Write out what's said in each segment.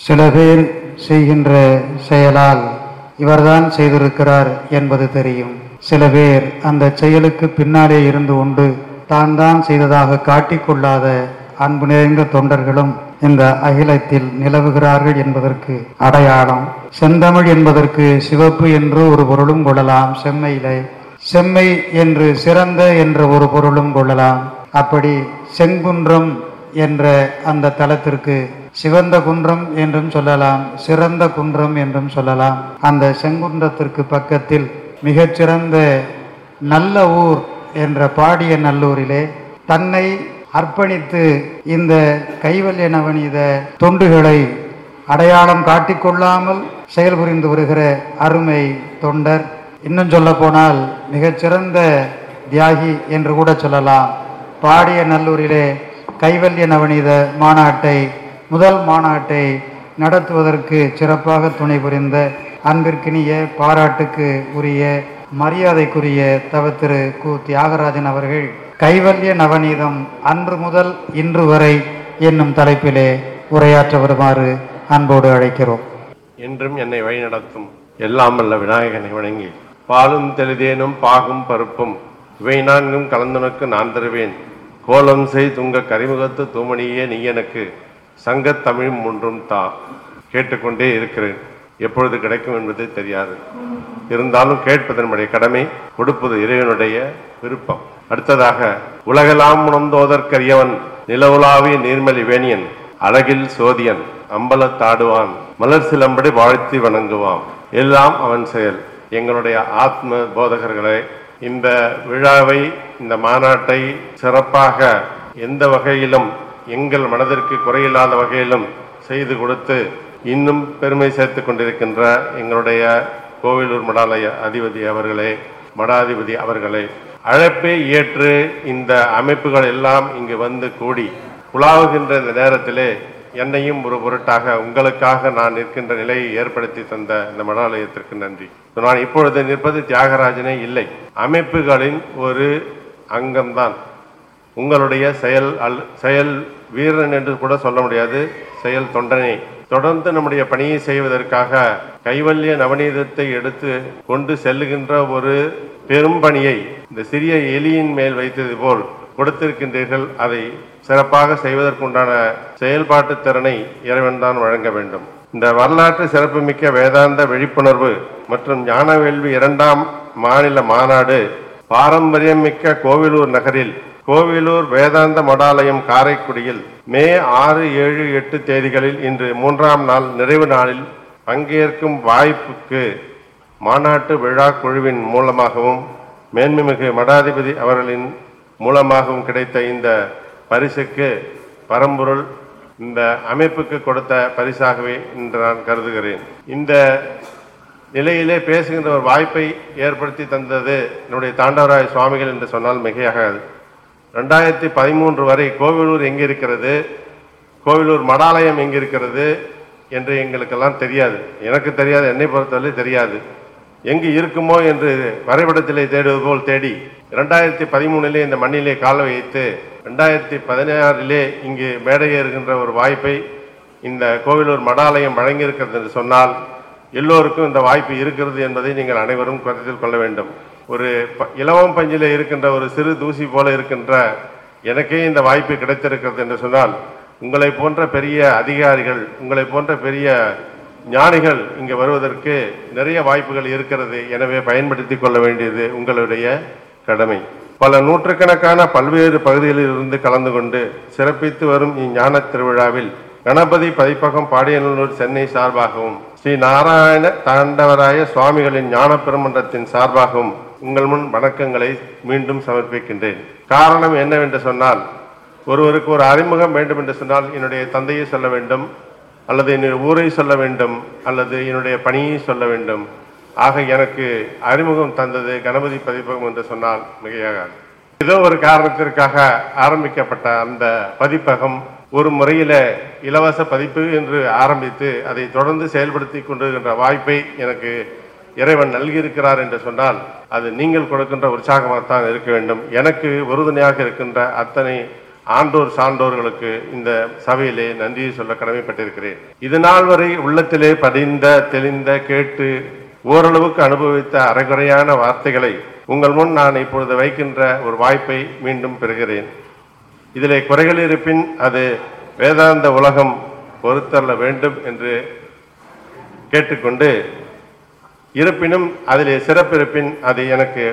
சில பேர் செய்கின்ற செயலால் இவர்தான் செய்திருக்கிறார் என்பது தெரியும். சில பேர் அந்த செயலுக்கு பின்னாலே இருந்து கொண்டு தான் தான் செய்ததாக காட்டிக்கொள்ளாத அன்பு நிறைந்த தொண்டர்களும் இந்த அகிலத்தில் நிலவுகிறார்கள் என்பதற்கு அடையாளம். செந்தமிழ் என்பதற்கு சிவப்பு என்று ஒரு பொருளும் கொள்ளலாம். செம்மையிலே செம்மை என்று சிறந்த என்ற ஒரு பொருளும் கொள்ளலாம். அப்படி செங்குன்றம் என்ற அந்த தலத்திற்கு சிவந்த குன்றம் என்றும் சொல்லலாம் சிறந்த குன்றம் என்றும் சொல்லலாம். அந்த செங்குன்றத்திற்கு பக்கத்தில் மிகச்சிறந்த நல்ல ஊர் என்ற பாடிய நல்லூரிலே தன்னை அர்ப்பணித்து இந்த கைவல்ய நவநீத தொண்டுகளை அடையாளம் காட்டிக்கொள்ளாமல் செயல்புரிந்து வருகிற அருமை தொண்டர். இன்னும் சொல்ல போனால் மிகச்சிறந்த தியாகி என்று கூட சொல்லலாம். பாடிய நல்லூரிலே கைவல்ய நவநீத மாநாட்டை முதல் மாநாட்டை நடத்துவதற்கு சிறப்பாக துணை புரிந்த அன்பிற்கினிய பாராட்டுக்கு உரிய மரியாதைக்குரிய தவத்திரு கு. தியாகராஜன் அவர்கள் கைவல்ய நவநீதம் அன்று முதல் இன்று வரை என்னும் தலைப்பிலே உரையாற்ற வருமாறு அன்போடு அழைக்கிறோம். என்றும் என்னை வழிநடத்தும் எல்லாம் அல்ல விநாயகனை வணங்கி பாலும் தெளிதேனும் பாகும் பருப்பும் இவை நான்கும் கலந்துனக்கு நான் தருவேன். கோலம் செய் துங்க கரிமுகத்து தூமணியே நீ எனக்கு. சங்கத்தமிழும் ஒன்றும் தா. கேட்டுக்கொண்டே இருக்கிறேன். எப்பொழுது கிடைக்கும் என்பது தெரியாது. இருந்தாலும் கேட்பது நம்முடைய கடமை கொடுப்பது இறைவனுடைய விருப்பம். அடுத்ததாக உலகெல்லாம் உணர்ந்தோதற்கரியவன் நிலவுலாவிய நீர்மலி வேணியன் அழகில் சோதியன் அம்பலத்தாடுவான் மலர் சிலம்படி வாழ்த்தி வணங்குவான். எல்லாம் அவன் செயல். எங்களுடைய ஆத்ம போதகர்களே இந்த விழாவை இந்த மாநாட்டை சிறப்பாக எந்த வகையிலும் எங்கள் மனதிற்கு குறையில்லாத வகையிலும் செய்து கொடுத்து இன்னும் பெருமை சேர்த்து கொண்டிருக்கின்ற எங்களுடைய கோவிலூர் மடாலய அதிபதி அவர்களே மடாதிபதி அவர்களே அழைப்பை ஏற்று இந்த அமைப்புகள் எல்லாம் இங்கு வந்து கூடி உலாவுகின்ற இந்த நேரத்திலே என்னையும் ஒரு பொருட்டாக உங்களுக்காக நான் நிற்கின்ற நிலையை ஏற்படுத்தி தந்த இந்த மடாலயத்திற்கு நன்றி. நான் இப்பொழுது நிற்பது தியாகராஜனே இல்லை. அமைப்புகளின் ஒரு அங்கம்தான். உங்களுடைய செயல் அல் செயல் வீரன் என்று கூட சொல்ல முடியாது. செயல் தொண்டனே. தொடர்ந்து நம்முடைய பணியை செய்வதற்காக கைவல்ய நவநீதத்தை எடுத்து கொண்டு செல்லுகின்ற ஒரு பெரும் பணியை இந்த சிறிய எலியின் மேல் வைத்தது போல் கொடுத்திருக்கின்றீர்கள். அதை சிறப்பாக செய்வதற்குண்டான செயல்பாட்டு திறனை இறைவன் தான் வழங்க வேண்டும். இந்த வரலாற்று சிறப்புமிக்க வேதாந்த விழிப்புணர்வு மற்றும் ஞான வேள்வி இரண்டாம் மாநில மாநாடு பாரம்பரியம் மிக்க கோவிலூர் நகரில் கோவிலூர் வேதாந்த மடாலயம் காரைக்குடியில் மே ஆறு ஏழு எட்டு தேதிகளில் இன்று மூன்றாம் நாள் நிறைவு நாளில் பங்கேற்கும் வாய்ப்புக்கு மாநாட்டு விழா குழுவின் மூலமாகவும் மேன்மைமிகு மடாதிபதி அவர்களின் மூலமாகவும் கிடைத்த இந்த பரிசுக்கு பரம்பொருள் இந்த அமைப்புக்கு கொடுத்த பரிசாகவே என்று நான் கருதுகிறேன். இந்த நிலையிலே பேசுகின்ற ஒரு வாய்ப்பை ஏற்படுத்தி தந்தது என்னுடைய தாண்டவராய சுவாமிகள் என்று சொன்னால் மிகையாகாது. ரெண்டாயிரத்தி பதிமூன்று வரை கோவிலூர் எங்கே இருக்கிறது? கோவிலூர் மடாலயம் எங்கே இருக்கிறது? என்று எங்களுக்கெல்லாம் தெரியாது. எனக்கு தெரியாது என்னை பொறுத்தவரை தெரியாது. எங்கு இருக்குமோ என்று வரைபடத்திலே தேடுவது போல் தேடி இரண்டாயிரத்தி பதிமூணிலே இந்த மண்ணிலே கால வைத்து ரெண்டாயிரத்தி பதினாறிலே இங்கு மேடையேறுகின்ற ஒரு வாய்ப்பை இந்த கோவிலூர் மடாலயம் வழங்கியிருக்கிறது என்று சொன்னால் எல்லோருக்கும் இந்த வாய்ப்பு இருக்கிறது என்பதை நீங்கள் அனைவரும் கருத்தில் கொள்ள வேண்டும். ஒரு ப- இலவம் பஞ்சிலே இருக்கின்ற ஒரு சிறு தூசி போல இருக்கின்ற எனக்கே இந்த வாய்ப்பு கிடைத்திருக்கிறது என்று சொன்னால் உங்களை போன்ற பெரிய அதிகாரிகள் உங்களை போன்ற பெரிய ஞானிகள் இங்கே வருவதற்கு நிறைய வாய்ப்புகள் இருக்கிறது. எனவே பயன்படுத்தி கொள்ள வேண்டியது உங்களுடைய கடமை. பல நூற்றுக்கணக்கான பல்வேறு பகுதிகளில் இருந்து கலந்து கொண்டு சிறப்பித்து வரும் இஞ்ஞான திருவிழாவில் கணபதி பதிப்பகம் பாடியநல்லூர் சென்னை சார்பாகவும் ஸ்ரீ நாராயண தாண்டவராய சுவாமிகளின் ஞான பெருமன்றத்தின் சார்பாகவும் உங்கள் முன் வணக்கங்களை மீண்டும் சமர்ப்பிக்கின்றேன். காரணம் என்னவென்று சொன்னால் ஒருவருக்கு ஒரு அறிமுகம் வேண்டும் என்று சொன்னால் என்னுடைய தந்தையை சொல்ல வேண்டும். அல்லது என்னுடைய ஊரை சொல்ல வேண்டும் அல்லது என்னுடைய பணியை சொல்ல வேண்டும். ஆக எனக்கு அறிமுகம் தந்தது கணபதி பதிப்பகம் என்று சொன்னால் மிகையாகாது. ஏதோ ஒரு காரணத்திற்காக ஆரம்பிக்கப்பட்ட அந்த பதிப்பகம் ஒரு முறையில் இலவச பதிப்பு என்று ஆரம்பித்து அதை தொடர்ந்து செயல்படுத்தி கொண்டிருக்கின்ற வாய்ப்பை எனக்கு இறைவன் நல்கியிருக்கிறார் என்று சொன்னால் அது நீங்கள் கொடுக்கின்ற உற்சாகமாகத்தான் இருக்க வேண்டும். எனக்கு உறுதுணையாக இருக்கின்ற அத்தனை ஆண்டோர் சான்றோர்களுக்கு இந்த சபையிலே நன்றியை சொல்ல கடமைப்பட்டிருக்கிறேன். இது நாள் வரை உள்ளத்திலே பதிந்த தெளிந்த கேட்டு ஓரளவுக்கு அனுபவித்த அரைகுறையான வார்த்தைகளை உங்கள் முன் நான் இப்பொழுது வைக்கின்ற ஒரு வாய்ப்பை மீண்டும் பெறுகிறேன். இதிலே குறைகள் இருப்பின் அது வேதாந்த உலகம் பொறுத்தள்ள வேண்டும் என்று கேட்டுக்கொண்டு இருப்பினும் அதிலே சிறப்பிருப்பின் அது எனக்கு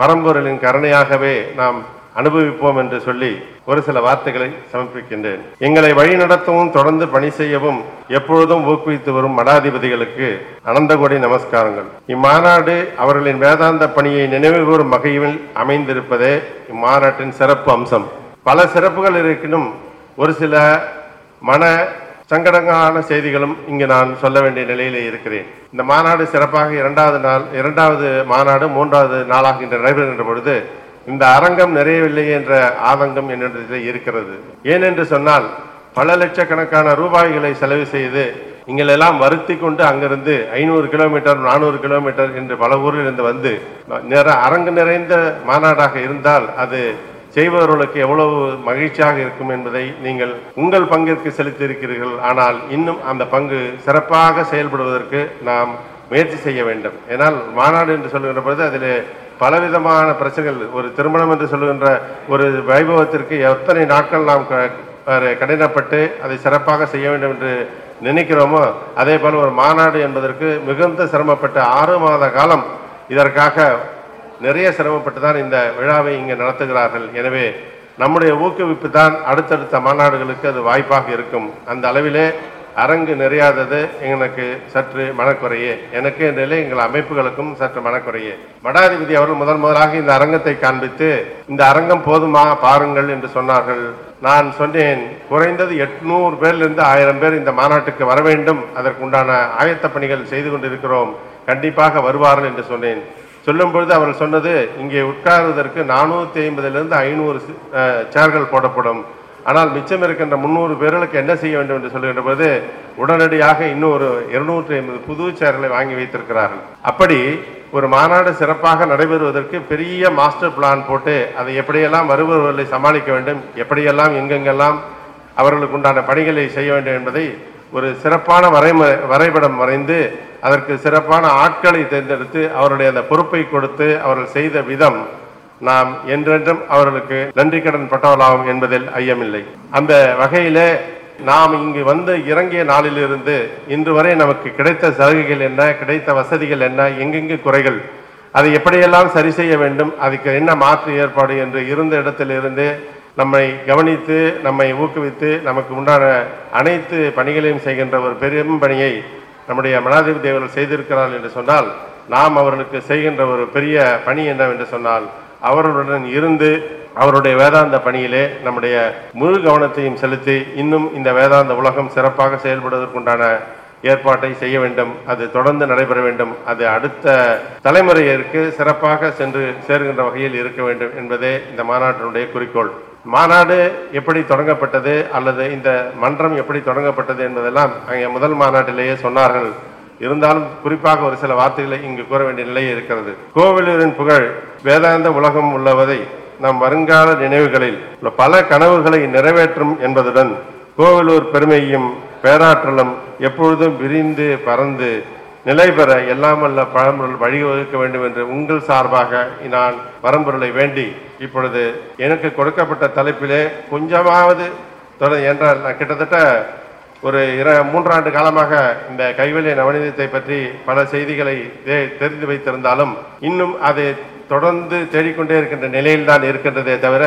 பரம்பொருளின் கருணையாகவே நாம் அனுபவிப்போம் என்று சொல்லி ஒரு சில வார்த்தைகளை சமர்ப்பிக்கின்றேன். எங்களை வழிநடத்தவும் தொடர்ந்து பணி செய்யவும் எப்பொழுதும் ஊக்குவித்து வரும் மடாதிபதிகளுக்கு அனந்தகோடி நமஸ்காரங்கள். இம்மாநாடு அவர்களின் வேதாந்த பணியை நினைவுகூறும் வகையில் அமைந்திருப்பதே இம்மாநாட்டின் சிறப்பு அம்சம். பல சிறப்புகள் இருப்பினும் ஒரு சில மன சங்கடங்கான செய்திகளும் இங்கு நான் சொல்ல வேண்டிய நிலையிலே இருக்கிறேன். இந்த மாநாடு சிறப்பாக இரண்டாவது நாள் இரண்டாவது மாநாடு மூன்றாவது நாளாக இன்று நடைபெறுகின்ற பொழுது இந்த அரங்கம் நிறையவில்லை என்ற ஆதங்கம் என்னிடத்தில் இருக்கிறது. ஏனென்று சொன்னால் பல லட்சக்கணக்கான ரூபாய்களை செலவு செய்து இங்களெல்லாம் வருத்தி கொண்டு அங்கிருந்து ஐநூறு கிலோமீட்டர் நானூறு கிலோமீட்டர் என்று பல ஊரில் இருந்து வந்து நிற அரங்கு நிறைந்த மாநாடாக இருந்தால் அது செய்பவர்களுக்கு எவ்வளவு மகிழ்ச்சியாக இருக்கும் என்பதை நீங்கள் உங்கள் பங்கிற்கு செலுத்தியிருக்கிறீர்கள். ஆனால் இன்னும் அந்த பங்கு சிறப்பாக செயல்படுவதற்கு நாம் முயற்சி செய்ய வேண்டும். ஏனால் மாநாடு என்று சொல்லுகின்ற பொழுது அதில் பலவிதமான பிரச்சனைகள். ஒரு திருமணம் என்று சொல்லுகின்ற ஒரு வைபவத்திற்கு எத்தனை நாட்கள் நாம் க- கடினப்பட்டு அதை சிறப்பாக செய்ய வேண்டும் என்று நினைக்கிறோமோ அதே போல் ஒரு மாநாடு என்பதற்கு மிகுந்த சிரமப்பட்ட ஆறு மாத காலம் இதற்காக நிறைய சிரமப்பட்டு தான் இந்த விழாவை இங்கே நடத்துகிறார்கள். எனவே நம்முடைய ஊக்குவிப்பு தான் அடுத்தடுத்த மாநாடுகளுக்கு அது வாய்ப்பாக இருக்கும். அந்த அளவிலே அரங்கு நிறையாதது எனக்கு சற்று மனக்குறையே. எனக்கு நிலை எங்கள் அமைப்புகளுக்கும் சற்று மனக்குறையே. மடாதிபதி அவர்கள் முதன் முதலாக இந்த அரங்கத்தை காண்பித்து இந்த அரங்கம் போதுமா பாருங்கள் என்று சொன்னார்கள். நான் சொன்னேன் குறைந்தது எட்நூறு பேர்லேருந்து ஆயிரம் பேர் இந்த மாநாட்டுக்கு வர வேண்டும். அதற்குண்டான ஆயத்த பணிகள் செய்து கொண்டிருக்கிறோம். கண்டிப்பாக வருவார்கள் என்று சொன்னேன். சொல்லும் பொழுது அவர் சொன்னது இங்கே உட்காருவதற்கு நானூற்றி ஐம்பதுலேருந்து ஐநூறு சேர்கள் போடப்படும். ஆனால் மிச்சம் இருக்கின்ற முந்நூறு பேர்களுக்கு என்ன செய்ய வேண்டும் என்று சொல்லுகின்ற போது உடனடியாக இன்னும் ஒரு இருநூற்றி ஐம்பது புது சேர்களை வாங்கி வைத்திருக்கிறார்கள். அப்படி ஒரு மாநாடு சிறப்பாக நடைபெறுவதற்கு பெரிய மாஸ்டர் பிளான் போட்டு அதை எப்படியெல்லாம் வருபவர்களை சமாளிக்க வேண்டும் எப்படியெல்லாம் எங்கெங்கெல்லாம் அவர்களுக்கு உண்டான பணிகளை செய்ய வேண்டும் என்பதை ஒரு சிறப்பான வரைம வரைபடம் வரைந்து அதற்கு சிறப்பான ஆட்களை தேர்ந்தெடுத்து அவருடைய அந்த பொறுப்பை கொடுத்து அவர்கள் செய்த விதம் நாம் என்றென்றும் அவர்களுக்கு நன்றி கடன் பட்டவர்களாகும் என்பதில் ஐயமில்லை. அந்த வகையிலே நாம் இங்கு வந்து இறங்கிய நாளிலிருந்து இன்று வரை நமக்கு கிடைத்த சலுகைகள் என்ன கிடைத்த வசதிகள் என்ன எங்கெங்கு குறைகள் அதை எப்படியெல்லாம் சரி செய்ய வேண்டும் அதுக்கு என்ன மாற்று ஏற்பாடு என்று இருந்த இடத்திலிருந்து நம்மை கவனித்து நம்மை ஊக்குவித்து நமக்கு உண்டான அனைத்து பணிகளையும் செய்கின்ற ஒரு பெரும் பணியை நம்முடைய மனாதிபதி அவர்கள் செய்திருக்கிறார்கள் என்று சொன்னால் நாம் அவர்களுக்கு செய்கின்ற ஒரு பெரிய பணி என்னவென்று சொன்னால் அவர்களுடன் இருந்து அவருடைய வேதாந்த பணியிலே நம்முடைய முழு கவனத்தையும் செலுத்தி இன்னும் இந்த வேதாந்த உலகம் சிறப்பாக செயல்படுவதற்குண்டான ஏற்பாட்டை செய்ய வேண்டும். அது தொடர்ந்து நடைபெற வேண்டும். அது அடுத்த தலைமுறையிற்கு சிறப்பாக சென்று சேர்கின்ற வகையில் இருக்க வேண்டும் என்பதே இந்த மாநாட்டினுடைய குறிக்கோள். மாநாடு எப்படி தொடங்கப்பட்டது அல்லது இந்த மன்றம் எப்படி தொடங்கப்பட்டது என்பதெல்லாம் அங்கே முதல் மாநாட்டிலேயே சொன்னார்கள். இருந்தாலும் குறிப்பாக ஒரு சில வார்த்தைகளை இங்கு கூற வேண்டிய நிலை இருக்கிறது. கோவிலூரின் புகழ் வேதாந்த உலகம் உள்ளவதை நம் வருங்கால நினைவுகளில் பல கனவுகளை நிறைவேற்றும் என்பதுடன் கோவிலூர் பெருமையும் பேராற்றலும் எப்பொழுதும் விரிந்து பறந்து நிலை பெற எல்லாம் பழம்பொருள் வழிவகுக்க வேண்டும் என்று உங்கள் சார்பாக நான் பரம்பொருளை வேண்டி இப்பொழுது எனக்கு கொடுக்கப்பட்ட தலைப்பிலே கொஞ்சமாவது தொடர் என்றால் நான் கிட்டத்தட்ட ஒரு இர மூன்றாண்டு காலமாக இந்த கைவல்ய நவநீதத்தை பற்றி பல செய்திகளை தெரிந்து வைத்திருந்தாலும் இன்னும் அது தொடர்ந்து தேடிக்கொண்டே இருக்கின்ற நிலையில் தான் இருக்கின்றதே தவிர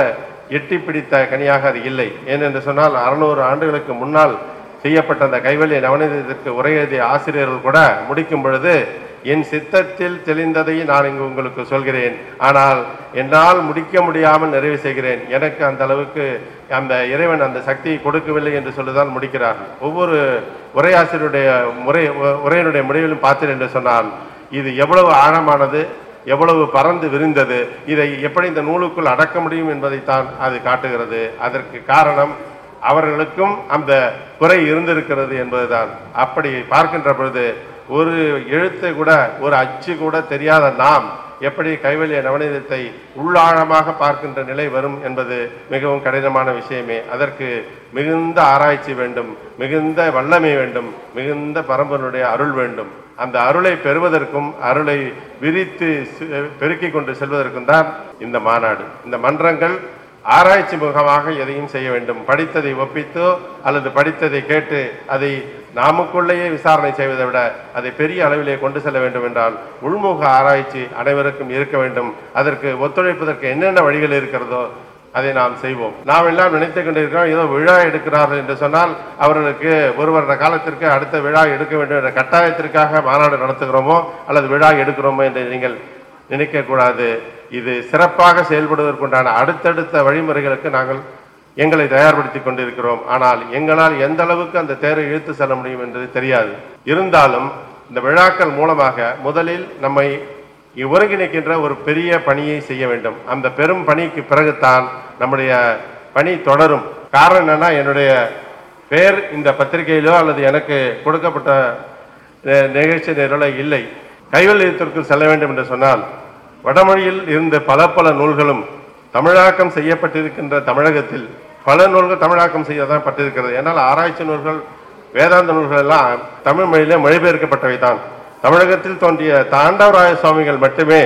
எட்டி பிடித்த கனியாக அது இல்லை. ஏனென்று சொன்னால் அறுநூறு ஆண்டுகளுக்கு முன்னால் செய்யப்பட்ட அந்த கைவல்ய நவநீதத்திற்கு உரையெழுதிய ஆசிரியர்கள் கூட முடிக்கும் பொழுது என் சித்தத்தில் தெளிந்ததை நான் இங்கு உங்களுக்கு சொல்கிறேன். ஆனால் என்னால் முடிக்க முடியாமல் நிறைவு செய்கிறேன். எனக்கு அந்த அளவுக்கு அந்த இறைவன் அந்த சக்தியை கொடுக்கவில்லை என்று சொல்லிதான் முடிக்கிறார்கள். ஒவ்வொரு உரையாசிரியருடைய முறை உரையினுடைய முடிவிலும் பார்த்தேன் என்று சொன்னால் இது எவ்வளவு ஆழமானது எவ்வளவு பறந்து விரிந்தது இதை எப்படி இந்த நூலுக்குள் அடக்க முடியும் என்பதைத்தான் அது காட்டுகிறது. அதற்கு காரணம் அவர்களுக்கும் அந்த குறை இருந்திருக்கிறது என்பதுதான். அப்படி பார்க்கின்ற பொழுது ஒரு எழுத்து கூட ஒரு அச்சு கூட தெரியாத நாம் எப்படி கைவல்ய நவநீதத்தை உள்ளாழமாக பார்க்கின்ற நிலை வரும் என்பது மிகவும் கடினமான விஷயமே. அதற்கு மிகுந்த ஆராய்ச்சி வேண்டும் மிகுந்த வல்லமை வேண்டும் மிகுந்த பரம்பனுடைய அருள் வேண்டும். அந்த அருளை பெறுவதற்கும் அருளை விரித்து பெருக்கிக் கொண்டு செல்வதற்கும் தான் இந்த மாநாடு. இந்த மன்றங்கள் ஆராய்ச்சி முகமாக எதையும் செய்ய வேண்டும். படித்ததை ஒப்பித்தோ அல்லது படித்ததை கேட்டு அதை நாமுக்குள்ளேயே விசாரணை செய்வதை விட அதை பெரிய அளவிலே கொண்டு செல்ல வேண்டும் என்றால் உள்முக ஆராய்ச்சி அனைவருக்கும் இருக்க வேண்டும். அதற்கு ஒத்துழைப்பதற்கு என்னென்ன வழிகள் இருக்கிறதோ அதை நாம் செய்வோம். நாம் எல்லாம் நினைத்துக் கொண்டிருக்கிறோம் ஏதோ விழா எடுக்கிறார்கள் என்று சொன்னால் அவர்களுக்கு ஒரு வருட காலத்திற்கு அடுத்த விழா எடுக்க வேண்டும் என்ற கட்டாயத்திற்காக மாநாடு நடத்துகிறோமோ அல்லது விழா எடுக்கிறோமோ என்று நீங்கள் நினைக்கக்கூடாது இது சிறப்பாக செயல்படுவதற்குண்டான அடுத்தடுத்த வழிமுறைகளுக்கு நாங்கள் எங்களை தயார்படுத்திக் கொண்டிருக்கிறோம். ஆனால் எங்களால் எந்த அளவுக்கு அந்த தேரை இழுத்து செல்ல முடியும் என்று தெரியாது. இருந்தாலும் இந்த விழாக்கள் மூலமாக முதலில் நம்மை ஒருங்கிணைக்கின்ற ஒரு பெரிய பணியை செய்ய வேண்டும். அந்த பெரும் பணிக்கு பிறகுதான் நம்முடைய பணி தொடரும். காரணம் என்னன்னா என்னுடைய பெயர் இந்த பத்திரிகையிலோ அல்லது எனக்கு கொடுக்கப்பட்ட நிகழ்ச்சி நிரல இல்லை. கைவல்யத்திற்கு செல்ல வேண்டும் என்று சொன்னால் வடமொழியில் இருந்த பல பல நூல்களும் தமிழாக்கம் செய்யப்பட்டிருக்கின்ற தமிழகத்தில் பல நூல்கள் தமிழாக்கம் செய்யதான் பட்டிருக்கிறது. ஏன்னால் ஆராய்ச்சி நூல்கள் வேதாந்த நூல்கள் எல்லாம் தமிழ் மொழியிலே மொழிபெயர்க்கப்பட்டவை தான். தமிழகத்தில் தோன்றிய தாண்டவராய சுவாமிகள் மட்டுமே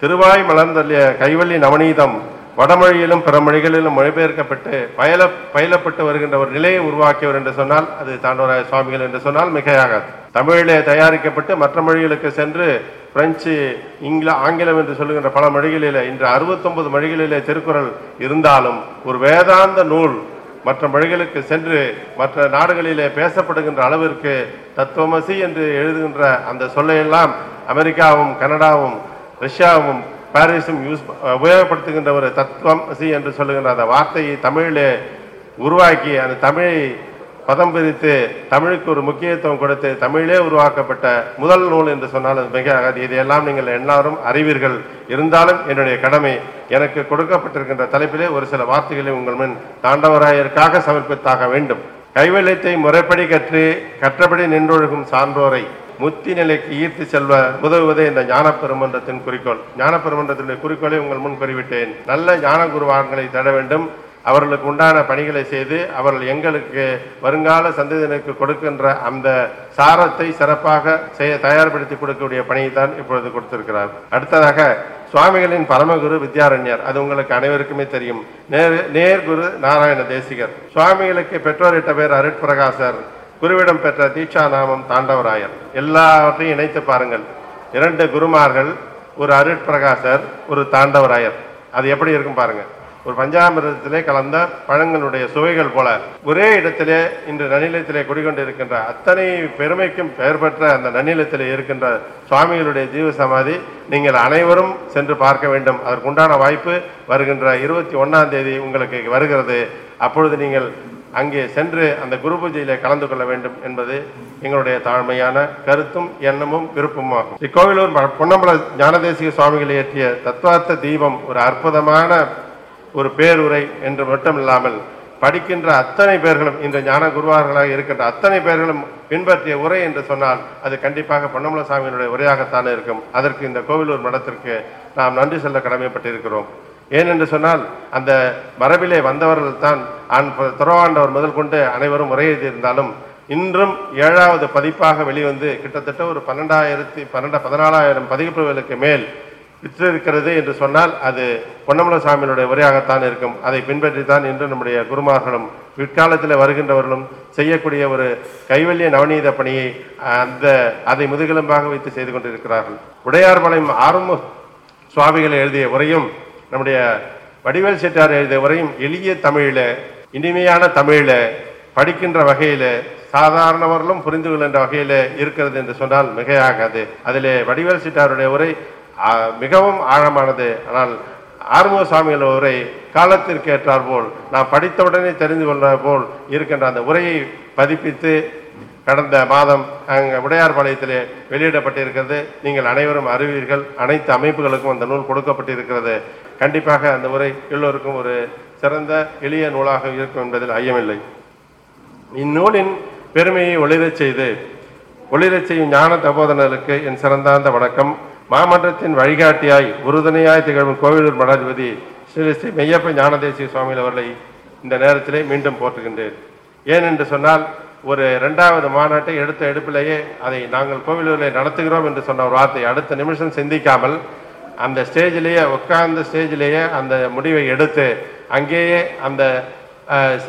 திருவாய் மலர்ந்தள்ளிய கைவல்லி நவநீதம் வடமொழியிலும் பிற மொழிகளிலும் மொழிபெயர்க்கப்பட்டு பயில பயிலப்பட்டு வருகின்ற ஒரு நிலையை உருவாக்கியவர் என்று சொன்னால் அது தாண்டவராய சுவாமிகள் என்று சொன்னால் மிகையாகாது. தமிழிலே தயாரிக்கப்பட்டு மற்ற மொழிகளுக்கு சென்று பிரெஞ்சு இங்கில ஆங்கிலம் என்று சொல்லுகின்ற பல மொழிகளிலே இன்று 69 மொழிகளிலே திருக்குறள் இருந்தாலும் ஒரு வேதாந்த நூல் மற்ற மொழிகளுக்கு சென்று மற்ற நாடுகளிலே பேசப்படுகின்ற அளவிற்கு தத்துவமசி என்று எழுதுகின்ற அந்த சொல்லையெல்லாம் அமெரிக்காவும் கனடாவும் ரஷ்யாவும் பாரிஸும் யூஸ் உபயோகப்படுத்துகின்ற ஒரு தத்துவம் சி என்று சொல்லுகின்ற அந்த வார்த்தையை தமிழிலே உருவாக்கி அந்த தமிழை பதம் பிரித்து தமிழுக்கு ஒரு முக்கியத்துவம் கொடுத்து தமிழிலே உருவாக்கப்பட்ட முதல் நூல் என்று சொன்னால் அது மிக அகதி. இதையெல்லாம் நீங்கள் எல்லாரும் அறிவீர்கள். இருந்தாலும் என்னுடைய கடமை எனக்கு கொடுக்கப்பட்டிருக்கின்ற தலைப்பிலே ஒரு சில வார்த்தைகளை உங்கள் முன் தாண்டவராயருக்காக சமர்ப்பித்தாக வேண்டும். கைவல்யத்தை முறைப்படி கற்று கற்றபடி நின்றொழுகும் சான்றோரை முத்தி நிலைக்கு ஈர்த்து செல்வ உதவுவதே இந்த ஞான பெருமன்றத்தின் குறிக்கோள். ஞான பெருமன்றத்தினுடைய குறிக்கோளை உங்கள் முன் குறிவிட்டேன். நல்ல ஞான குருவான்களை தேட வேண்டும். அவர்களுக்கு உண்டான பணிகளை செய்து அவர்கள் எங்களுக்கு வருங்கால சந்ததியினருக்கு கொடுக்கின்ற அந்த சாரத்தை சிறப்பாக செய்ய தயார்படுத்தி கொடுக்கக்கூடிய பணியை தான் இப்பொழுது கொடுத்திருக்கிறார். அடுத்ததாக சுவாமிகளின் பரமகுரு வித்யாரண்யர் அது உங்களுக்கு அனைவருக்குமே தெரியும். நேர் நேர்குரு நாராயண தேசிகர். சுவாமிகளுக்கு பெற்றோரிட்ட பேர் அருட்பிரகாசர் குருவிடம் பெற்ற தீட்சா நாமம் தாண்டவராயர். எல்லாவற்றையும் இணைத்து பாருங்கள். இரண்டு குருமார்கள் ஒரு அருட்பிரகாசர் ஒரு தாண்டவராயர். அது எப்படி இருக்கும் பாருங்கள் ஒரு பஞ்சாமிரதத்திலே கலந்த பழங்களுடைய சுவைகள் போல ஒரே இடத்திலே இன்று நன்னிலத்திலே குடிகொண்டிருக்கின்ற அத்தனை பெருமைக்கும் பெயர் பெற்ற அந்த நன்னிலத்திலே இருக்கின்ற சுவாமிகளுடைய ஜீவ சமாதி நீங்கள் அனைவரும் சென்று பார்க்க வேண்டும். அதற்குண்டான வாய்ப்பு வருகின்ற இருபத்தி ஒன்னாம் தேதி உங்களுக்கு வருகிறது. அப்பொழுது நீங்கள் அங்கே சென்று அந்த குரு பூஜையிலே கலந்து கொள்ள வேண்டும் என்பது எங்களுடைய தாழ்மையான கருத்தும் எண்ணமும் விருப்பமாகும் இக்கோவிலூர் பொன்னம்பல ஞானதேசிக சுவாமிகளை ஏற்றிய தத்துவார்த்த தீபம் ஒரு அற்புதமான ஒரு பேருரை என்று மட்டும் இல்லாமல் படிக்கின்ற அத்தனை பேர்களும் இந்த ஞான குருவார்களாக இருக்கின்ற அத்தனை பேர்களும் பின்பற்றிய உரை என்று சொன்னால் அது கண்டிப்பாக பொன்னமல சாமியினுடைய உரையாகத்தானே இருக்கும். அதற்கு இந்த கோவிலூர் மடத்திற்கு நாம் நன்றி சொல்ல கடமைப்பட்டிருக்கிறோம். ஏனென்று சொன்னால் அந்த மரபிலே வந்தவர்கள் தான் அன் துறவாண்டவர் முதல் கொண்டு அனைவரும் உரை எழுதியிருந்தாலும் இன்றும் ஏழாவது பதிப்பாக வெளிவந்து கிட்டத்தட்ட ஒரு பன்னெண்டாயிரத்தி பன்னெண்டு பதினாலாயிரம் பதிப்புகளுக்கு மேல் விற்றிருக்கிறது என்று சொன்னால் அது பொன்னமல சாமியினுடைய உரையாகத்தான் இருக்கும். அதை பின்பற்றி தான் இன்று நம்முடைய குருமார்களும் பிற்காலத்தில் வருகின்றவர்களும் செய்யக்கூடிய ஒரு கைவல்ய நவநீத பணியை அந்த அதை முதுகெலும்பாக வைத்து செய்து கொண்டிருக்கிறார்கள். உடையார்பாளையம் ஆரம்ப சுவாமிகள் எழுதிய உரையும் நம்முடைய வடிவேல் செட்டார் எழுதிய உரையும் எளிய தமிழில் இனிமையான தமிழில் படிக்கின்ற வகையில் சாதாரணவர்களும் புரிந்து கொள்கின்ற வகையில் இருக்கிறது என்று சொன்னால் மிகையாகாது. அதிலே வடிவேல் சிட்டாருடைய உரை மிகவும் ஆழமானது. ஆனால் ஆறுமுக சாமிகள் உரை காலத்திற்கு ஏற்றார் போல் படித்தவுடனே தெரிந்து கொள்ள போல் இருக்கின்ற அந்த உரையை பதிப்பித்து கடந்த மாதம் அங்கே உடையார்பாளையத்திலே வெளியிடப்பட்டிருக்கிறது. நீங்கள் அனைவரும் அறிவீர்கள். அனைத்து அமைப்புகளுக்கும் அந்த நூல் கொடுக்கப்பட்டிருக்கிறது. கண்டிப்பாக அந்த உரை எல்லோருக்கும் ஒரு சிறந்த எளிய நூலாக இருக்கும் என்பதில் ஐயமில்லை. இந்நூலின் பெருமையை ஒளிரச் செய்து ஒளிரச் செய்யும் ஞான தபோதனருக்கு என் சிறந்தாந்த வணக்கம். மாமன்றத்தின் வழிகாட்டியாய் உறுதுணையாய் திகழும் கோவிலூர் மடாதிபதி ஸ்ரீ ஸ்ரீ மெய்யப்ப ஞானதேசிய சுவாமிகள் அவர்களை இந்த நேரத்திலே மீண்டும் போற்றுகின்றேன். ஏன் என்று சொன்னால் ஒரு இரண்டாவது மாநாட்டை எடுத்த எடுப்பிலேயே அதை நாங்கள் கோவிலூரில் நடத்துகிறோம் என்று சொன்ன ஒரு வார்த்தை அடுத்த நிமிஷம் சிந்திக்காமல் அந்த ஸ்டேஜிலேயே உட்கார்ந்த ஸ்டேஜிலேயே அந்த முடிவை எடுத்து அங்கேயே அந்த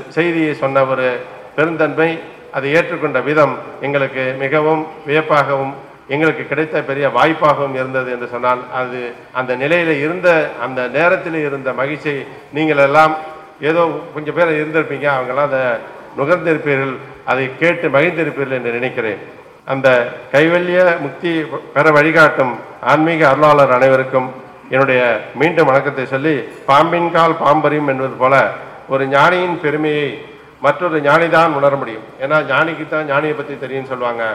செய்தியை சொன்ன ஒரு பெருந்தன்மை அதை ஏற்றுக்கொண்ட விதம் எங்களுக்கு மிகவும் வியப்பாகவும் எங்களுக்கு கிடைத்த பெரிய வாய்ப்பாகவும் இருந்தது என்று சொன்னால் அது அந்த நிலையில் இருந்த அந்த நேரத்தில் இருந்த மகிழ்ச்சி நீங்கள் எல்லாம் ஏதோ கொஞ்சம் பேர் இருந்திருப்பீங்க அவங்கெல்லாம் அதை நுகர்ந்திருப்பீர்கள் அதை கேட்டு மகிழ்ந்திருப்பீர்கள் என்று நினைக்கிறேன். அந்த கைவல்ய முக்தி பெற வழிகாட்டும் ஆன்மீக அருளாளர் அனைவருக்கும் என்னுடைய மீண்டும் வணக்கத்தை சொல்லி பாம்பின் கால் பாம்பரியும் என்பது போல ஒரு ஞானியின் பெருமையை மற்றொரு ஞானிதான் உணர முடியும். ஏன்னா ஞானிக்கு தான் ஞானியை பற்றி தெரியும்னு சொல்லுவாங்க.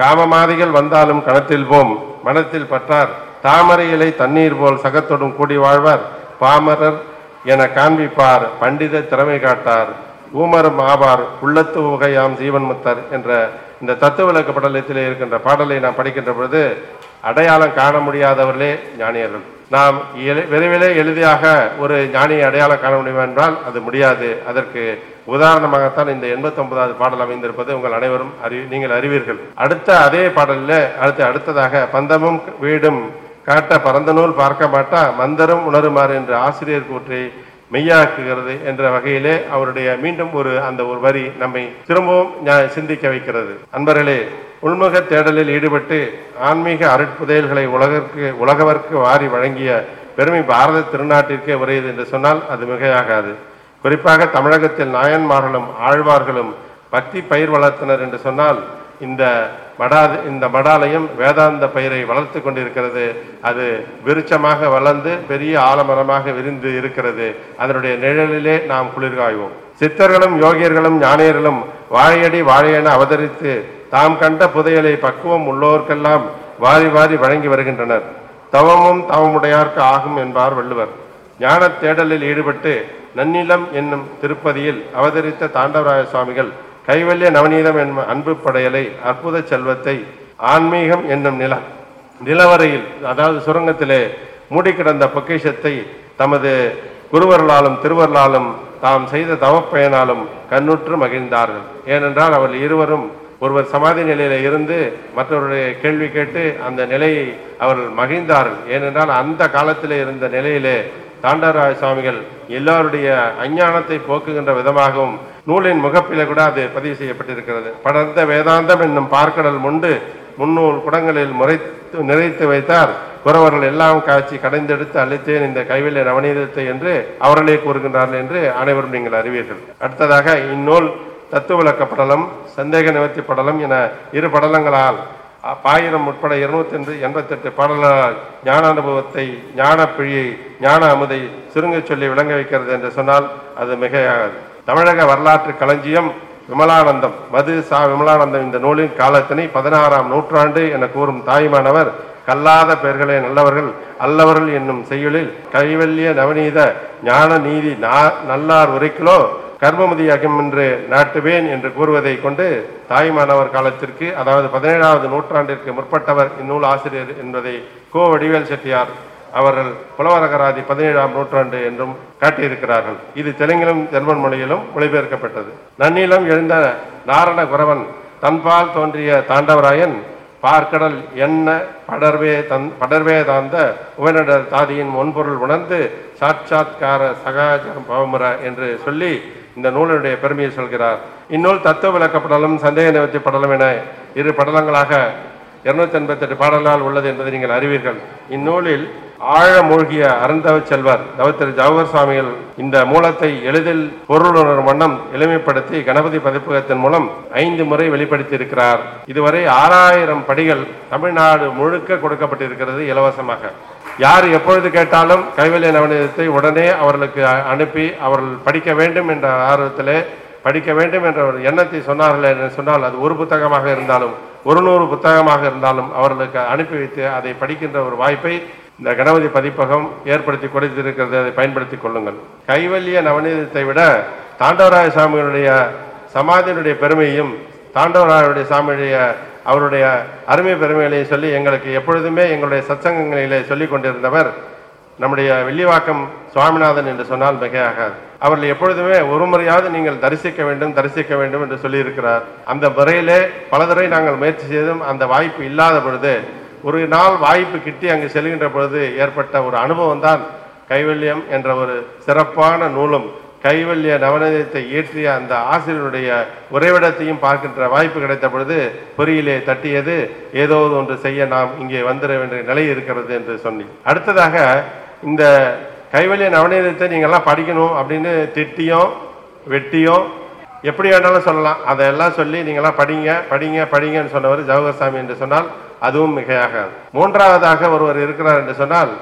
காமமாதிகள் வந்தாலும் கணத்தில் போம் மனத்தில் பற்றார் தாமரை இலை தண்ணீர் போல் சகத்தொடும் கூடி வாழ்வார். பாமரர் என காண்பிப்பார் பண்டித திறமை காட்டார். ஊமரும் ஆவார் உள்ளத்து உகையாம் ஜீவன் முத்தர் என்ற இந்த தத்துவ விளக்க படலத்திலே இருக்கின்ற பாடலை நாம் படிக்கின்ற பொழுது அடையாளம் காண முடியாதவர்களே ஞானியர்கள். நாம் விரைவிலே எளிதாக ஒரு ஞானியை அடையாளம் காண முடியும் என்றால் அது முடியாது. அதற்கு உதாரணமாகத்தான் இந்த எண்பத்தி ஒன்பதாவது பாடல் அமைந்திருப்பது உங்கள் அனைவரும் அறி நீங்கள் அறிவீர்கள். அடுத்த அதே பாடலில் அடுத்து அடுத்ததாக பந்தமும் வீடும் காட்ட பரந்த நூல் பார்க்க மாட்டா மந்தரும் உணருமாறு என்ற ஆசிரியர் கூற்றை மெய்யாக்குகிறது என்ற வகையிலே அவருடைய மீண்டும் ஒரு அந்த ஒரு வரி நம்மை திரும்பவும் சிந்திக்க வைக்கிறது. அன்பர்களே உள்முக தேடலில் ஈடுபட்டு ஆன்மீக அருட்புதையல்களை உலகிற்கு உலகவர்க்கு வாரி வழங்கிய பெருமை பாரத திருநாட்டிற்கே உரியது என்று சொன்னால் அது மிகையாகாது. குறிப்பாக தமிழகத்தில் நாயன்மார்களும் ஆழ்வார்களும் பக்தி பயிர் வளர்த்தனர் என்று சொன்னால் இந்த மடா இந்த மடாலயம் வேதாந்த பயிரை வளர்த்து கொண்டிருக்கிறது. அது விருட்சமாக வளர்ந்து பெரிய ஆலமரமாக விரிந்து இருக்கிறது. அதனுடைய நிழலிலே நாம் குளிர்காய்வோம். சித்தர்களும் யோகியர்களும் ஞானியர்களும் வாழையடி வாழையென அவதரித்து தாம் கண்ட புதையலை பக்குவம் உள்ளோர்க்கெல்லாம் வாரி வாரி வழங்கி வருகின்றனர். தவமும் தவமுடையார்க்கு ஆகும் என்பார் வள்ளுவர். ஞானத் தேடலில் ஈடுபட்டு நன்னிலம் என்னும் திருப்பதியில் அவதரித்த தாண்டவராய சுவாமிகள் கைவல்ய நவநீதம் என்னும் அன்பு படையலை அற்புத செல்வத்தை ஆன்மீகம் என்னும் நில நிலவரையில் அதாவது சுரங்கத்திலே மூடி கிடந்த பொக்கிஷத்தை தமது குருவர்களாலும் திருவர்களாலும் தாம் செய்த தவப்பயனாலும் கண்ணுற்று மகிழ்ந்தார்கள். ஏனென்றால் அவர்கள் இருவரும் ஒருவர் சமாதி நிலையில இருந்து மற்றவருடைய கேள்வி கேட்டு அந்த நிலையை அவர்கள் மகிழ்ந்தார்கள். ஏனென்றால் அந்த காலத்திலே இருந்த நிலையிலே தாண்டவராய சுவாமிகள் எல்லாருடைய அஞ்ஞானத்தை போக்குகின்ற விதமாகவும் நூலின் முகப்பில கூட அது பதிவு செய்யப்பட்டிருக்கிறது. படர்ந்த வேதாந்தம் என்னும் பார்க்கடல் முண்டு முன்னூல் குடங்களில் முறைத்து நிறைத்து வைத்தார். குறவர்கள் எல்லாம் காட்சி கடைந்தெடுத்து அளித்தேன் இந்த கைவிலை நவநீதத்தை என்று அவர்களே கூறுகின்றார்கள் என்று அனைவரும் நீங்கள் அறிவீர்கள். அடுத்ததாக இந்நூல் தத்துவ விளக்க படலம் சந்தேக நிவர்த்தி படலம் என இரு படலங்களால் பாயிரம் உட்பட இருநூத்தி எண்பத்தெட்டு பாடல்களால் ஞான அனுபவத்தை ஞான பிழியை ஞான அமுதை சுருங்கச் சொல்லி விளங்க வைக்கிறது என்று சொன்னால் அது மிகையாகாது. தமிழக வரலாற்று களஞ்சியம் விமலானந்தம். மது சா விமலானந்தம் இந்த நூலின் காலத்தினை பதினாறாம் நூற்றாண்டு என கூறும் தாய்மானவர் கல்லாத பெயர்களே நல்லவர்கள் அல்லவர்கள் என்னும் செய்யுளில் கைவல்ய நவநீத ஞான நீதி நா- நல்லார் உரைக்கிலோ கர்மமதி அகம் என்று நாட்டுவேன் என்று கூறுவதை கொண்டு தாய்மானவர் காலத்திற்கு அதாவது பதினேழாவது நூற்றாண்டிற்கு முற்பட்டவர் இந்நூல் ஆசிரியர் என்பதை கோ. வடிவேல் செட்டியார் அவர்கள் புலவரகராதி பதினேழாம் நூற்றாண்டு என்றும் காட்டியிருக்கிறார்கள். இது தெலுங்கிலும் ஜெர்மன் மொழியிலும் மொழிபெயர்க்கப்பட்டது. நன்னிலம் எழுந்த நாரண குரவன் தன்பால் தோன்றிய தாண்டவராயன் பார்க்கடல் என்ன படர்வே தன் படர்வே தாந்த உபநடர் தாதியின் முன்பொருள் உணர்ந்து சாட்சாத்கார சகாஜம் பவமுற என்று சொல்லி இந்த நூலுடைய பெருமையை சொல்கிறார். இந்நூல் தத்துவ விளக்கப்படலும் சந்தேக நிவர்த்தி படலும் என இரு படலங்களாக இருநூத்தி எண்பத்தெட்டு பாடலால் உள்ளது என்பதை நீங்கள் அறிவீர்கள். இந்நூலில் ஆழ மூழ்கிய அருந்தவ செல்வர் தவத்திரு ஜவஹர் சுவாமிகள் இந்த மூலத்தை எளிதில் பொருளுணரும் வண்ணம் எளிமைப்படுத்தி கணபதி பதிப்பகத்தின் மூலம் ஐந்து முறை வெளிப்படுத்தி இருக்கிறார் இதுவரை ஆறாயிரம் படிகள் தமிழ்நாடு முழுக்க கொடுக்கப்பட்டிருக்கிறது இலவசமாக. யார் எப்பொழுது கேட்டாலும் கைவல்ய நவநீதத்தை உடனே அவர்களுக்கு அனுப்பி அவர்கள் படிக்க வேண்டும் என்ற ஆர்வத்திலே படிக்க வேண்டும் என்ற ஒரு எண்ணத்தை சொன்னார்கள் என்று சொன்னால் அது ஒரு புத்தகமாக இருந்தாலும் ஒரு நூறு புத்தகமாக இருந்தாலும் அவர்களுக்கு அனுப்பி வைத்து அதை படிக்கின்ற ஒரு வாய்ப்பை இந்த கணபதி பதிப்பகம் ஏற்படுத்தி கொடுத்திருக்கிறது. அதை பயன்படுத்திக் கொள்ளுங்கள். கைவல்ய நவநீதத்தை விட தாண்டவராய சாமிகளுடைய சமாதியினுடைய பெருமையும் தாண்டவராயனுடைய சாமியுடைய அவருடைய அருமை பெருமைகளை சொல்லி எங்களுக்கு எப்பொழுதுமே எங்களுடைய சத்சங்கங்களிலே சொல்லிக் கொண்டிருந்தவர் நம்முடைய வெள்ளிவாக்கம் சுவாமிநாதன் என்று சொன்னால் மிகையாகாது. அவர்கள் எப்பொழுதுமே ஒரு முறையாவது நீங்கள் தரிசிக்க வேண்டும் தரிசிக்க வேண்டும் என்று சொல்லியிருக்கிறார். அந்த முறையிலே பலதடவை நாங்கள் முயற்சி செய்தும் அந்த வாய்ப்பு இல்லாத பொழுது ஒரு நாள் வாய்ப்பு கிட்டி அங்கு செல்கின்ற பொழுது ஏற்பட்ட ஒரு அனுபவம் தான் கைவல்யம் என்ற ஒரு சிறப்பான நூலும் கைவல்ய நவநீதத்தை இயற்றிய அந்த ஆசிரியருடைய உறைவிடத்தையும் பார்க்கின்ற வாய்ப்பு கிடைத்த பொழுது பொறியிலே தட்டியது ஏதோ ஒன்று செய்ய நாம் இங்கே வந்துட வேண்டிய நிலை இருக்கிறது என்று சொன்னி. அடுத்ததாக இந்த கைவல்ய நவநீதத்தை நீங்கள்லாம் படிக்கணும் அப்படின்னு திட்டியும் வெட்டியும் எப்படி வேணாலும் சொல்லலாம். அதையெல்லாம் சொல்லி நீங்களாம் படிங்க படிங்க படிங்கன்னு சொன்னவர் ஜவஹர் சாமி என்று சொன்னால் அதுவும் மிகையாகாது. மூன்றாவதாக ஒருவர் இருக்கிறார் என்று சொன்னால்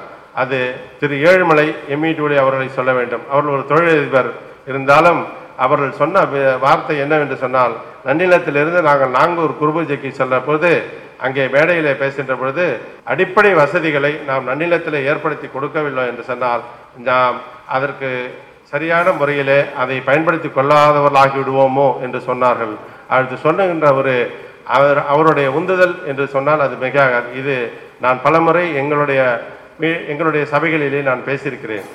அது திரு ஏழுமலை எம்இடியுடைய அவர்களை சொல்ல வேண்டும். அவர்கள் ஒரு தொழிலதிபர். இருந்தாலும் அவர்கள் சொன்ன வார்த்தை என்னவென்று சொன்னால் நன்னிலத்திலிருந்து நாங்கள் நாங்கூர் குருபூஜைக்கு சென்ற பொழுது அங்கே மேடையிலே பேசுகின்ற பொழுது அடிப்படை வசதிகளை நாம் நன்னிலத்தில் ஏற்படுத்தி கொடுக்கவில்லை என்று சொன்னால் நாம் அதற்கு சரியான முறையிலே அதை பயன்படுத்தி கொள்ளாதவர்களாகி விடுவோமோ என்று சொன்னார்கள். அடுத்து சொல்லுகின்ற ஒரு அவர் அவருடைய உந்துதல் என்று சொன்னால் அது மிக இது நான் பலமுறை எங்களுடைய எங்களுடைய சபைகளிலே நான் பேசியிருக்கிறேன்.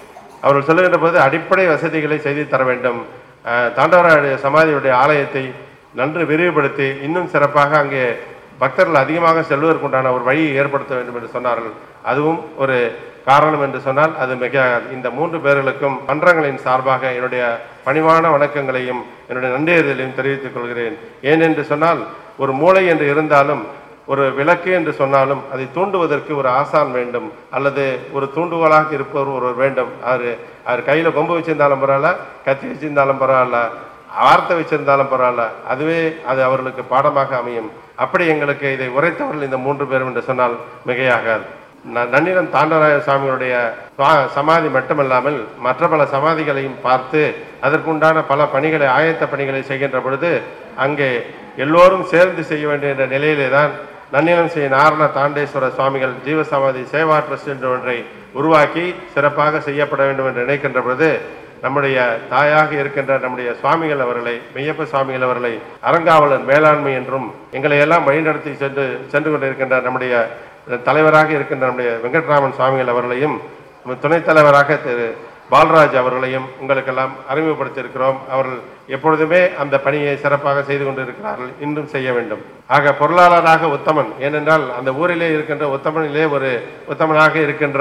அவர்கள் சொல்லுகின்ற போது அடிப்படை வசதிகளை செய்து தர வேண்டும். தாண்டவராடைய தாண்டவராய சமாதியுடைய ஆலயத்தை நன்று விரிவுபடுத்தி இன்னும் சிறப்பாக அங்கே பக்தர்கள் அதிகமாக செல்வதற்குண்டான ஒரு வழியை ஏற்படுத்த வேண்டும் என்று சொன்னார்கள். அதுவும் ஒரு காரணம் என்று சொன்னால் அது மிக இந்த மூன்று பேர்களுக்கும் மன்றங்களின் சார்பாக என்னுடைய பணிவான வணக்கங்களையும் என்னுடைய நன்றியதையும் தெரிவித்துக் கொள்கிறேன். ஏனென்று சொன்னால் ஒரு மூளை என்று இருந்தாலும் ஒரு விளக்கு என்று சொன்னாலும் அதை தூண்டுவதற்கு ஒரு ஆசான் வேண்டும் அல்லது ஒரு தூண்டுகோலாக இருப்பவர் ஒருவர் வேண்டும். அவர் அவர் கையில் கொம்பு வச்சிருந்தாலும் பரவாயில்ல கத்தி வச்சிருந்தாலும் பரவாயில்ல வார்த்தை வச்சிருந்தாலும் பரவாயில்ல அதுவே அது அவர்களுக்கு பாடமாக அமையும். அப்படி எங்களுக்கு இதை உரைத்தவர்கள் இந்த மூன்று பேரும் என்று சொன்னால் மிகையாகாது. ந- நன்னிலம் தாண்டராய சுவாமிகளுடைய சுவா- சமாதி மட்டுமல்லாமல் மற்ற பல சமாதிகளையும் பார்த்து அதற்குண்டான பல பணிகளை ஆயத்த பணிகளை செய்கின்ற பொழுது அங்கே எல்லோரும் சேர்ந்து செய்ய வேண்டிய என்ற நிலையிலே தான் நன்னிலம் ஸ்ரீ நாரண தாண்டேஸ்வர சுவாமிகள் ஜீவசமாதி சேவா ட்ரஸ்ட் என்று ஒன்றை உருவாக்கி சிறப்பாக செய்யப்பட வேண்டும் என்று நினைக்கின்ற பொழுது நம்முடைய தாயாக இருக்கின்ற நம்முடைய சுவாமிகள் அவர்களை மெய்யப்ப சுவாமிகள் அவர்களை அறங்காவலர் மேலாண்மை என்றும் எங்களை எல்லாம் வழிநடத்தி சென்று சென்று கொண்டிருக்கின்ற நம்முடைய தலைவராக இருக்கின்ற நம்முடைய வெங்கட்ராமன் சுவாமிகள் அவர்களையும் துணைத் தலைவராக திரு பால்ராஜ் அவர்களையும் உங்களுக்கெல்லாம் அறிமுகப்படுத்தியிருக்கிறோம். அவர்கள் எப்பொழுதுமே அந்த பணியை சிறப்பாக செய்து கொண்டிருக்கிறார்கள். இன்னும் செய்ய வேண்டும். ஆக பொருளாளராக உத்தமன் ஏனென்றால் அந்த ஊரிலே இருக்கின்ற உத்தமனிலே ஒரு உத்தமனாக இருக்கின்ற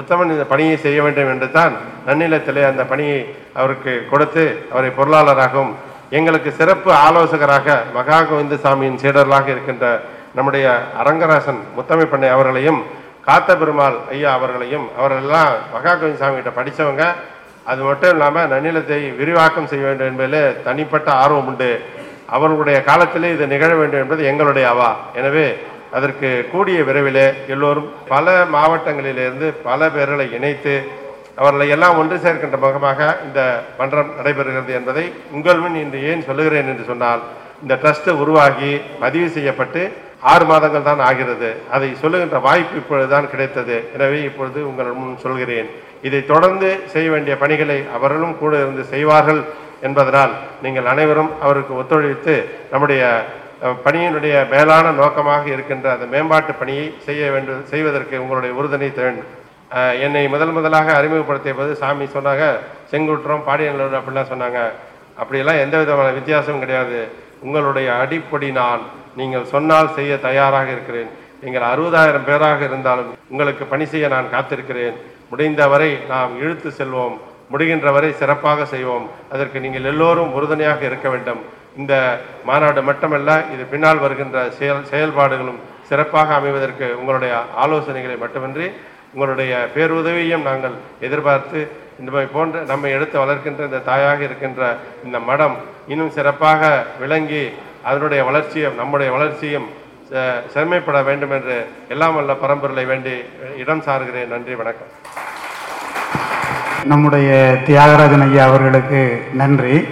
உத்தமன் இந்த பணியை செய்ய வேண்டும் என்று தான் நன்னிலத்திலே அந்த பணியை அவருக்கு கொடுத்து அவரை பொருளாளராகவும் எங்களுக்கு சிறப்பு ஆலோசகராக மகா கோவிந்த சாமியின் சீடர்களாக இருக்கின்ற நம்முடைய அரங்கராசன் முத்தமை பண்ணை அவர்களையும் காத்த பெருமாள் ஐயா அவர்களையும் அவர்களெல்லாம் மகா கோவிந்த சாமி கிட்ட படித்தவங்க அது மட்டும் இல்லாமல் நன்னிலத்தை விரிவாக்கம் செய்ய வேண்டும் என்பதில் தனிப்பட்ட ஆர்வம் உண்டு. அவர்களுடைய காலத்திலே இது நிகழ வேண்டும் என்பது எங்களுடைய அவா எனவே அதற்கு கூடிய விரைவிலே எல்லோரும் பல மாவட்டங்களிலிருந்து பல பேர்களை இணைத்து அவர்களை எல்லாம் ஒன்று சேர்க்கின்ற முகமாக இந்த மன்றம் நடைபெறுகிறது என்பதை உங்கள் முன் இன்று ஏன் சொல்லுகிறேன் என்று சொன்னால் இந்த ட்ரஸ்ட் உருவாகி பதிவு செய்யப்பட்டு ஆறு மாதங்கள் தான் ஆகிறது. அதை சொல்லுகின்ற வாய்ப்பு இப்பொழுதுதான் கிடைத்தது. எனவே இப்பொழுது உங்கள் முன் சொல்கிறேன். இதை தொடர்ந்து செய்ய வேண்டிய பணிகளை அவர்களும் கூட இருந்து செய்வார்கள் என்பதனால் நீங்கள் அனைவரும் அவருக்கு ஒத்துழைத்து நம்முடைய பணியினுடைய மேலான நோக்கமாக இருக்கின்ற அந்த மேம்பாட்டு பணியை செய்ய வேண்டும் செய்வதற்கு உங்களுடைய உறுதுணை வேண்டும் என்னை முதல் முதலாக அறிமுகப்படுத்திய போது சாமி சொன்னாங்க செங்குற்றம் பாடியநல்லூர் அப்படிலாம் சொன்னாங்க. அப்படியெல்லாம் எந்த விதமான வித்தியாசமும் கிடையாது. உங்களுடைய அடிப்படை நான் நீங்கள் சொன்னால் செய்ய தயாராக இருக்கிறேன். நீங்கள் அறுபதாயிரம் பேராக இருந்தாலும் உங்களுக்கு பணி செய்ய நான் காத்திருக்கிறேன். முடிந்தவரை நாம் இழுத்து செல்வோம். முடிகின்ற வரை சிறப்பாக செய்வோம். அதற்கு நீங்கள் எல்லோரும் உறுதுணையாக இருக்க வேண்டும். இந்த மாநாடு மட்டுமல்ல இது பின்னால் வருகின்ற செயல் செயல்பாடுகளும் சிறப்பாக அமைவதற்கு உங்களுடைய ஆலோசனைகளை மட்டுமின்றி உங்களுடைய பேருதவியும் நாங்கள் எதிர்பார்த்து இந்த போன்ற நம்மை எடுத்து வளர்க்கின்ற இந்த தாயாக இருக்கின்ற இந்த மடம் இன்னும் சிறப்பாக விளங்கி அதனுடைய வளர்ச்சியும் நம்முடைய வளர்ச்சியும் செம்மைப்பட வேண்டும் என்று எல்லாம் வல்ல பரம்பொருளை வேண்டி இடம் சாருகிறேன். நன்றி வணக்கம். நம்முடைய தியாகராஜன் ஐயா அவர்களுக்கு நன்றி.